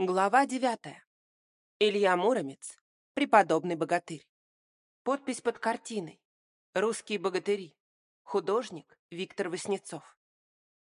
Глава девятая. Илья Муромец. Преподобный богатырь. Подпись под картиной. Русские богатыри. Художник Виктор Васнецов.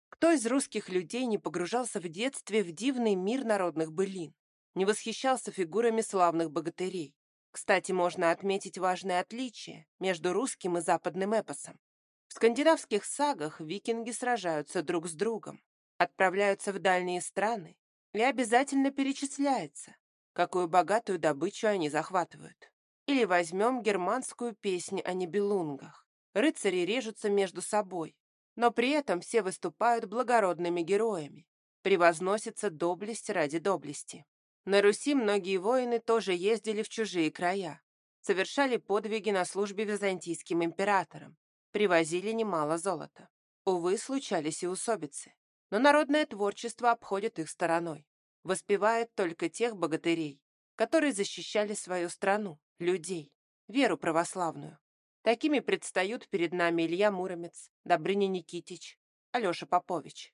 Кто из русских людей не погружался в детстве в дивный мир народных былин, не восхищался фигурами славных богатырей? Кстати, можно отметить важное отличие между русским и западным эпосом. В скандинавских сагах викинги сражаются друг с другом, отправляются в дальние страны, и обязательно перечисляется, какую богатую добычу они захватывают. Или возьмем германскую песню о небелунгах. Рыцари режутся между собой, но при этом все выступают благородными героями. Превозносится доблесть ради доблести. На Руси многие воины тоже ездили в чужие края, совершали подвиги на службе византийским императорам, привозили немало золота. Увы, случались и усобицы но народное творчество обходит их стороной. Воспевает только тех богатырей, которые защищали свою страну, людей, веру православную. Такими предстают перед нами Илья Муромец, Добрыня Никитич, Алеша Попович.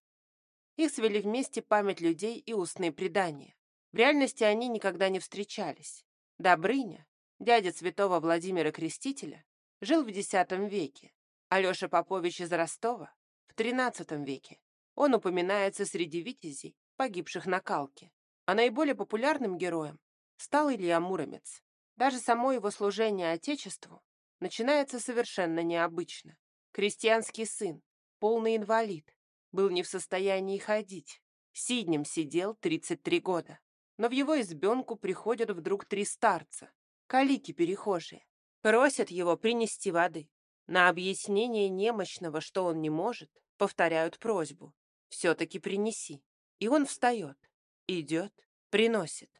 Их свели вместе память людей и устные предания. В реальности они никогда не встречались. Добрыня, дядя святого Владимира Крестителя, жил в X веке, Алеша Попович из Ростова – в XIII веке. Он упоминается среди витязей, погибших на Калке. А наиболее популярным героем стал Илья Муромец. Даже само его служение Отечеству начинается совершенно необычно. Крестьянский сын, полный инвалид, был не в состоянии ходить. Сиднем сидел 33 года. Но в его избенку приходят вдруг три старца, калики-перехожие. Просят его принести воды. На объяснение немощного, что он не может, повторяют просьбу. Все-таки принеси. И он встает, идет, приносит.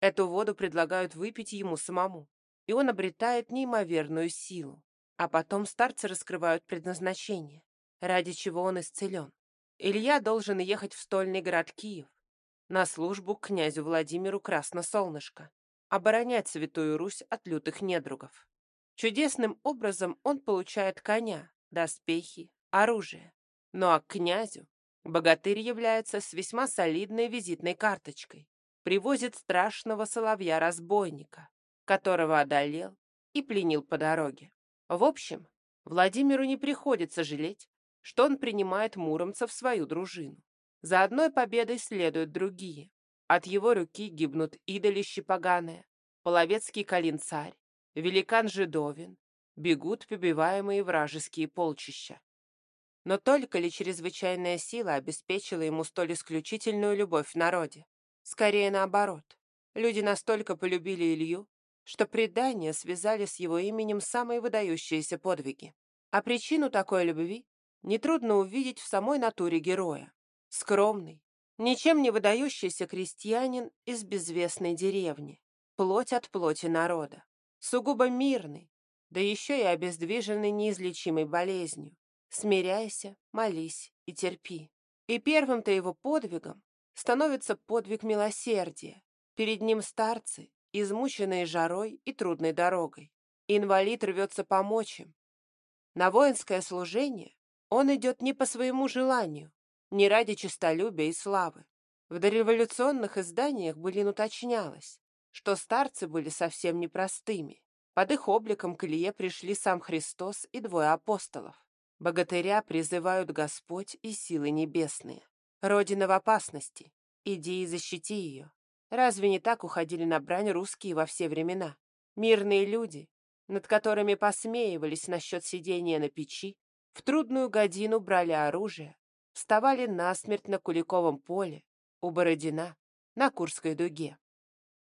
Эту воду предлагают выпить ему самому, и он обретает неимоверную силу. А потом старцы раскрывают предназначение, ради чего он исцелен. Илья должен ехать в стольный город Киев на службу к князю Владимиру Красносолнышко, оборонять Святую Русь от лютых недругов. Чудесным образом он получает коня, доспехи, оружие. Ну а к князю Богатырь является с весьма солидной визитной карточкой. Привозит страшного соловья-разбойника, которого одолел и пленил по дороге. В общем, Владимиру не приходится жалеть, что он принимает муромцев в свою дружину. За одной победой следуют другие. От его руки гибнут идолище поганое, половецкий калин-царь, великан Жидовин, бегут побиваемые вражеские полчища. Но только ли чрезвычайная сила обеспечила ему столь исключительную любовь в народе? Скорее наоборот. Люди настолько полюбили Илью, что предания связали с его именем самые выдающиеся подвиги. А причину такой любви нетрудно увидеть в самой натуре героя. Скромный, ничем не выдающийся крестьянин из безвестной деревни, плоть от плоти народа, сугубо мирный, да еще и обездвиженный неизлечимой болезнью, Смиряйся, молись и терпи. И первым-то его подвигом становится подвиг милосердия. Перед ним старцы, измученные жарой и трудной дорогой. Инвалид рвется помочь им. На воинское служение он идет не по своему желанию, не ради честолюбия и славы. В дореволюционных изданиях былин уточнялось, что старцы были совсем непростыми. Под их обликом к Илье пришли сам Христос и двое апостолов. Богатыря призывают Господь и силы небесные. Родина в опасности. Иди и защити ее. Разве не так уходили на брань русские во все времена? Мирные люди, над которыми посмеивались насчет сидения на печи, в трудную годину брали оружие, вставали насмерть на Куликовом поле, у Бородина, на Курской дуге.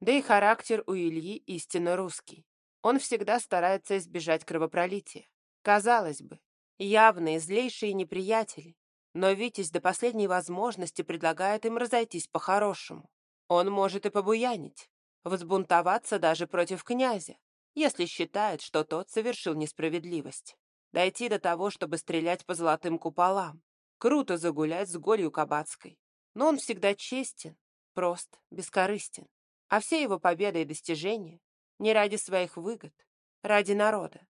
Да и характер у Ильи истинно русский. Он всегда старается избежать кровопролития. Казалось бы, Явные, злейшие неприятели. Но Витязь до последней возможности предлагает им разойтись по-хорошему. Он может и побуянить, взбунтоваться даже против князя, если считает, что тот совершил несправедливость. Дойти до того, чтобы стрелять по золотым куполам. Круто загулять с голью кабацкой. Но он всегда честен, прост, бескорыстен. А все его победы и достижения не ради своих выгод, ради народа.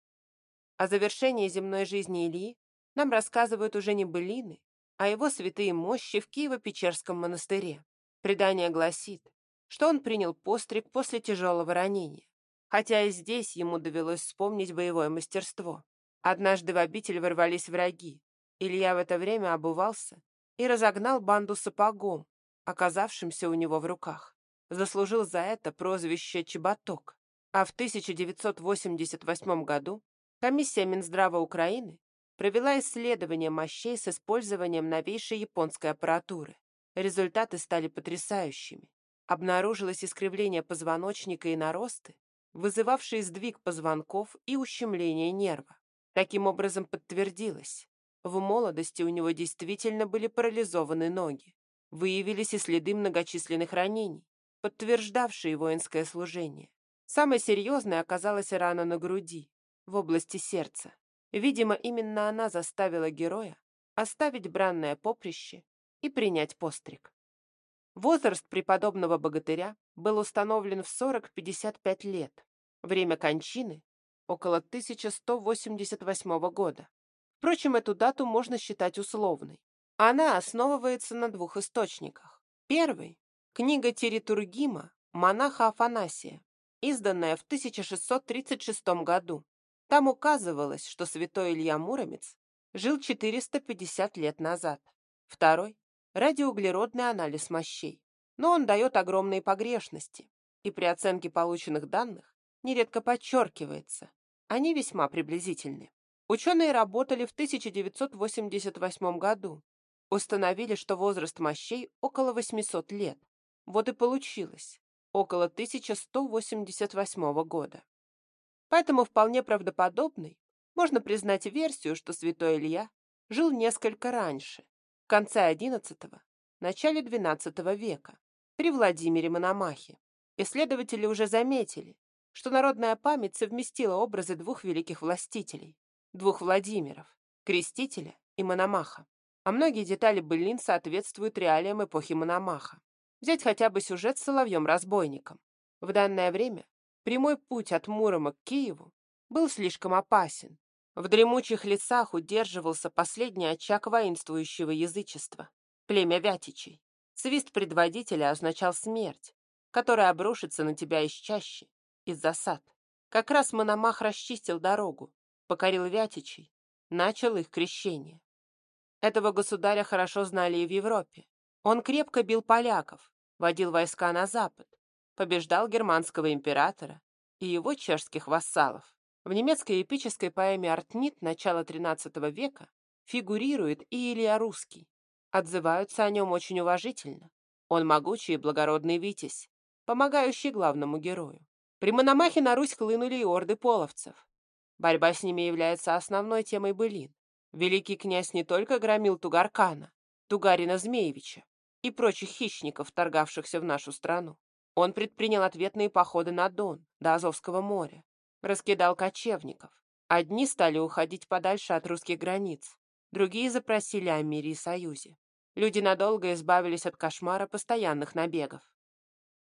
О завершении земной жизни Ильи нам рассказывают уже не былины, а его святые мощи в Киево-Печерском монастыре. Предание гласит, что он принял постриг после тяжелого ранения, хотя и здесь ему довелось вспомнить боевое мастерство. Однажды в обитель ворвались враги. Илья в это время обувался и разогнал банду сапогом, оказавшимся у него в руках. Заслужил за это прозвище «Чеботок». А в 1988 году комиссия Минздрава Украины провела исследование мощей с использованием новейшей японской аппаратуры. Результаты стали потрясающими. Обнаружилось искривление позвоночника и наросты, вызывавшие сдвиг позвонков и ущемление нерва. Таким образом подтвердилось, в молодости у него действительно были парализованы ноги. Выявились и следы многочисленных ранений, подтверждавшие воинское служение. Самой серьезной оказалась рана на груди, в области сердца. Видимо, именно она заставила героя оставить бранное поприще и принять постриг. Возраст преподобного богатыря был установлен в 40-55 лет. Время кончины – около 1188 года. Впрочем, эту дату можно считать условной. Она основывается на двух источниках. Первый – книга Теритургима монаха Афанасия, изданная в 1636 году. Там указывалось, что святой Илья Муромец жил 450 лет назад. Второй – радиоуглеродный анализ мощей. Но он дает огромные погрешности, и при оценке полученных данных нередко подчеркивается, они весьма приблизительны. Ученые работали в 1988 году, установили, что возраст мощей около 800 лет. Вот и получилось, около 1188 года. Поэтому вполне правдоподобной можно признать версию, что святой Илья жил несколько раньше, в конце XI – начале XII века, при Владимире Мономахе. Исследователи уже заметили, что народная память совместила образы двух великих властителей, двух Владимиров, Крестителя и Мономаха. А многие детали былин соответствуют реалиям эпохи Мономаха. Взять хотя бы сюжет с Соловьем-разбойником. В данное время прямой путь от Мурома к Киеву был слишком опасен. В дремучих лесах удерживался последний очаг воинствующего язычества – племя Вятичей. Свист предводителя означал смерть, которая обрушится на тебя из чащи, из засад. Как раз Мономах расчистил дорогу, покорил Вятичей, начал их крещение. Этого государя хорошо знали и в Европе. Он крепко бил поляков, водил войска на запад, побеждал германского императора и его чешских вассалов. В немецкой эпической поэме «Артнит» начала XIII века фигурирует и Илья Русский. Отзываются о нем очень уважительно. Он могучий и благородный витязь, помогающий главному герою. При Мономахе на Русь хлынули и орды половцев. Борьба с ними является основной темой былин. Великий князь не только громил Тугаркана, Тугарина Змеевича, и прочих хищников, торгавшихся в нашу страну. Он предпринял ответные походы на Дон, до Азовского моря, раскидал кочевников. Одни стали уходить подальше от русских границ, другие запросили о мире и союзе. Люди надолго избавились от кошмара постоянных набегов.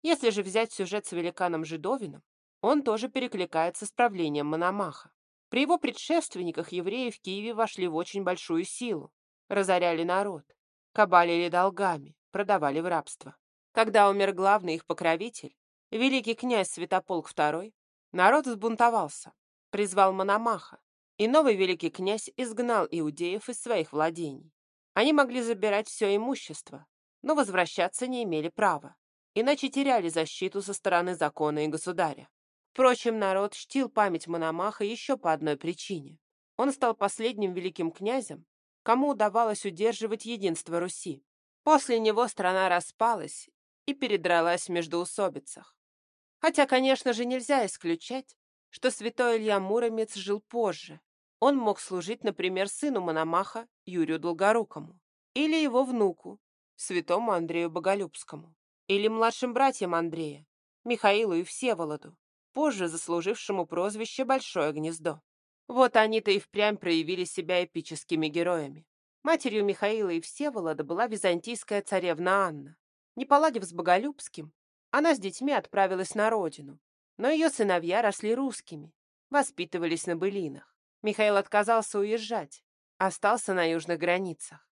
Если же взять сюжет с великаном Жидовиным, он тоже перекликается с правлением Мономаха. При его предшественниках евреи в Киеве вошли в очень большую силу, разоряли народ, кабалили долгами, продавали в рабство. Когда умер главный их покровитель, великий князь Святополк II, народ взбунтовался, призвал Мономаха, и новый великий князь изгнал иудеев из своих владений. Они могли забирать все имущество, но возвращаться не имели права, иначе теряли защиту со стороны закона и государя. Впрочем, народ чтил память Мономаха еще по одной причине. Он стал последним великим князем, кому удавалось удерживать единство Руси. После него страна распалась и передралась в междоусобицах. Хотя, конечно же, нельзя исключать, что святой Илья Муромец жил позже. Он мог служить, например, сыну Мономаха Юрию Долгорукому, или его внуку, святому Андрею Боголюбскому, или младшим братьям Андрея, Михаилу и Всеволоду, позже заслужившему прозвище «Большое гнездо». Вот они-то и впрямь проявили себя эпическими героями. Матерью Михаила и Всеволода была византийская царевна Анна. Не поладив с Боголюбским, она с детьми отправилась на родину, но ее сыновья росли русскими, воспитывались на былинах. Михаил отказался уезжать, остался на южных границах.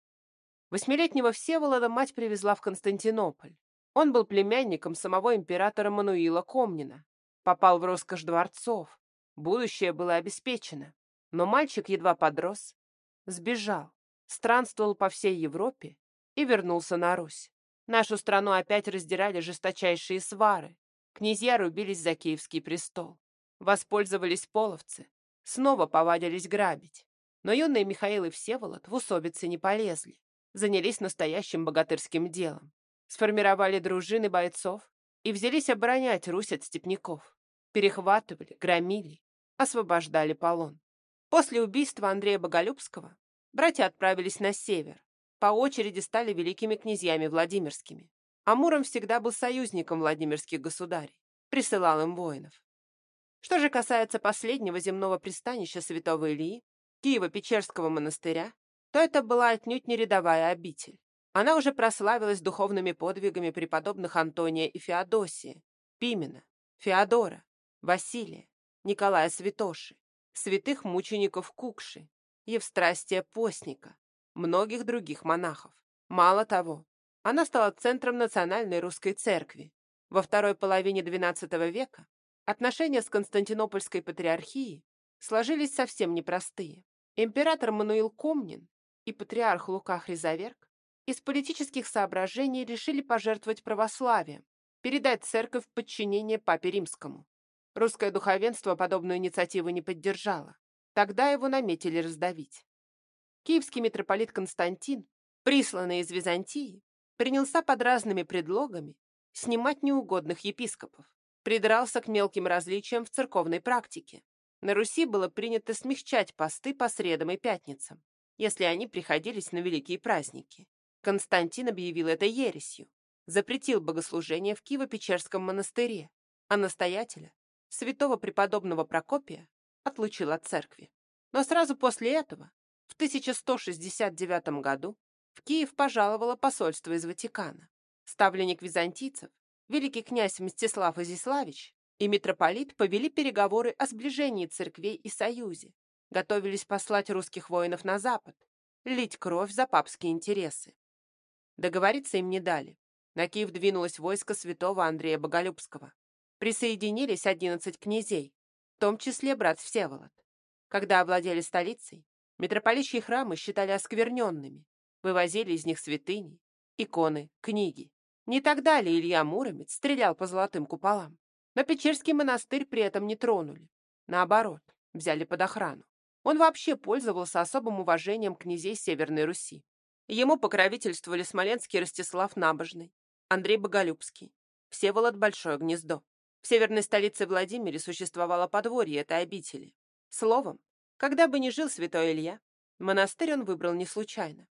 Восьмилетнего Всеволода мать привезла в Константинополь. Он был племянником самого императора Мануила Комнина, попал в роскошь дворцов, будущее было обеспечено. Но мальчик едва подрос, сбежал, странствовал по всей Европе и вернулся на Русь. Нашу страну опять раздирали жесточайшие свары. Князья рубились за киевский престол. Воспользовались половцы, снова повадились грабить. Но юные Михаил и Всеволод в усобицы не полезли. Занялись настоящим богатырским делом. Сформировали дружины бойцов и взялись оборонять Русь от степняков. Перехватывали, громили, освобождали полон. После убийства Андрея Боголюбского братья отправились на север, по очереди стали великими князьями Владимирскими. Амуром всегда был союзником Владимирских государей, присылал им воинов. Что же касается последнего земного пристанища святого Ильи, Киева-Печерского монастыря, то это была отнюдь не рядовая обитель. Она уже прославилась духовными подвигами преподобных Антония и Феодосия, Пимена, Феодора, Василия, Николая Святоши, святых мучеников Кукши, Евстрастия Постника, многих других монахов. Мало того, она стала центром национальной русской церкви. Во второй половине XII века отношения с Константинопольской патриархией сложились совсем непростые. Император Мануил Комнин и патриарх Лука Хризаверк из политических соображений решили пожертвовать православием, передать церковь подчинение Папе Римскому. Русское духовенство подобную инициативу не поддержало. Тогда его наметили раздавить. Киевский митрополит Константин, присланный из Византии, принялся под разными предлогами снимать неугодных епископов, придрался к мелким различиям в церковной практике. На Руси было принято смягчать посты по средам и пятницам, если они приходились на великие праздники. Константин объявил это ересью, запретил богослужение в Киево-Печерском монастыре, а настоятеля святого преподобного Прокопия отлучил от церкви. Но сразу после этого, 1169 году, в Киев пожаловало посольство из Ватикана. Ставленник византийцев, великий князь Мстислав Изиславич и митрополит повели переговоры о сближении церквей и союзе, готовились послать русских воинов на запад, лить кровь за папские интересы. Договориться им не дали. На Киев двинулось войско святого Андрея Боголюбского присоединились 11 князей, в том числе брат Всеволод. Когда овладели столицей, митрополичьи храмы считали оскверненными, вывозили из них святыни, иконы, книги. Не тогда ли Илья Муромец стрелял по золотым куполам? Но Печерский монастырь при этом не тронули. Наоборот, взяли под охрану. Он вообще пользовался особым уважением князей Северной Руси. Ему покровительствовали Смоленский Ростислав Набожный, Андрей Боголюбский, Всеволод Большое Гнездо. В северной столице Владимире существовало подворье этой обители. Словом, когда бы ни жил святой Илья, монастырь он выбрал не случайно.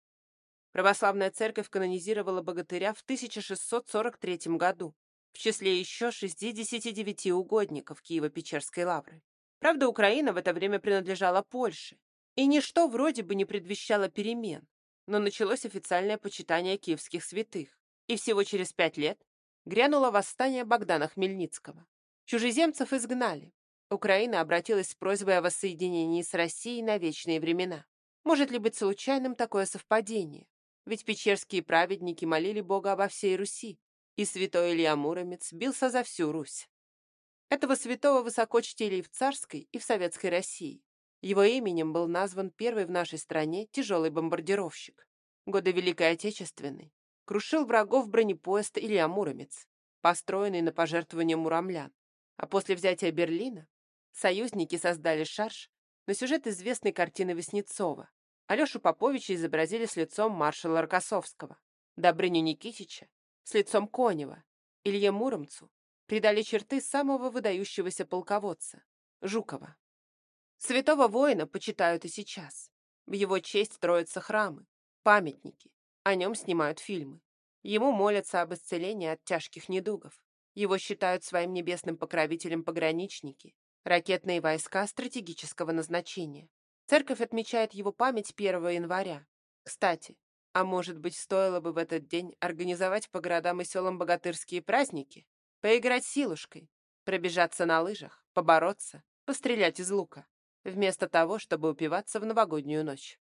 Православная церковь канонизировала богатыря в 1643 году, в числе еще 69 угодников Киево-Печерской лавры. Правда, Украина в это время принадлежала Польше, и ничто вроде бы не предвещало перемен, но началось официальное почитание киевских святых, и всего через пять лет грянуло восстание Богдана Хмельницкого. Чужеземцев изгнали. Украина обратилась с просьбой о воссоединении с Россией на вечные времена. Может ли быть случайным такое совпадение? Ведь печерские праведники молили Бога обо всей Руси, и святой Илья Муромец бился за всю Русь. Этого святого высоко чтили и в царской, и в советской России. Его именем был назван первый в нашей стране тяжелый бомбардировщик. Годы Великой Отечественной крушил врагов бронепоезд Илья Муромец, построенный на пожертвование муромлян. А после взятия Берлина союзники создали шарж на сюжет известной картины Веснецова. Алешу Поповича изобразили с лицом маршала Рокоссовского, Добрыню Никитича с лицом Конева, Илье Муромцу придали черты самого выдающегося полководца – Жукова. Святого воина почитают и сейчас. В его честь строятся храмы, памятники, о нем снимают фильмы. Ему молятся об исцелении от тяжких недугов. Его считают своим небесным покровителем пограничники, ракетные войска стратегического назначения. Церковь отмечает его память 1 января. Кстати, а может быть, стоило бы в этот день организовать по городам и селам богатырские праздники? Поиграть силушкой, пробежаться на лыжах, побороться, пострелять из лука, вместо того, чтобы упиваться в новогоднюю ночь.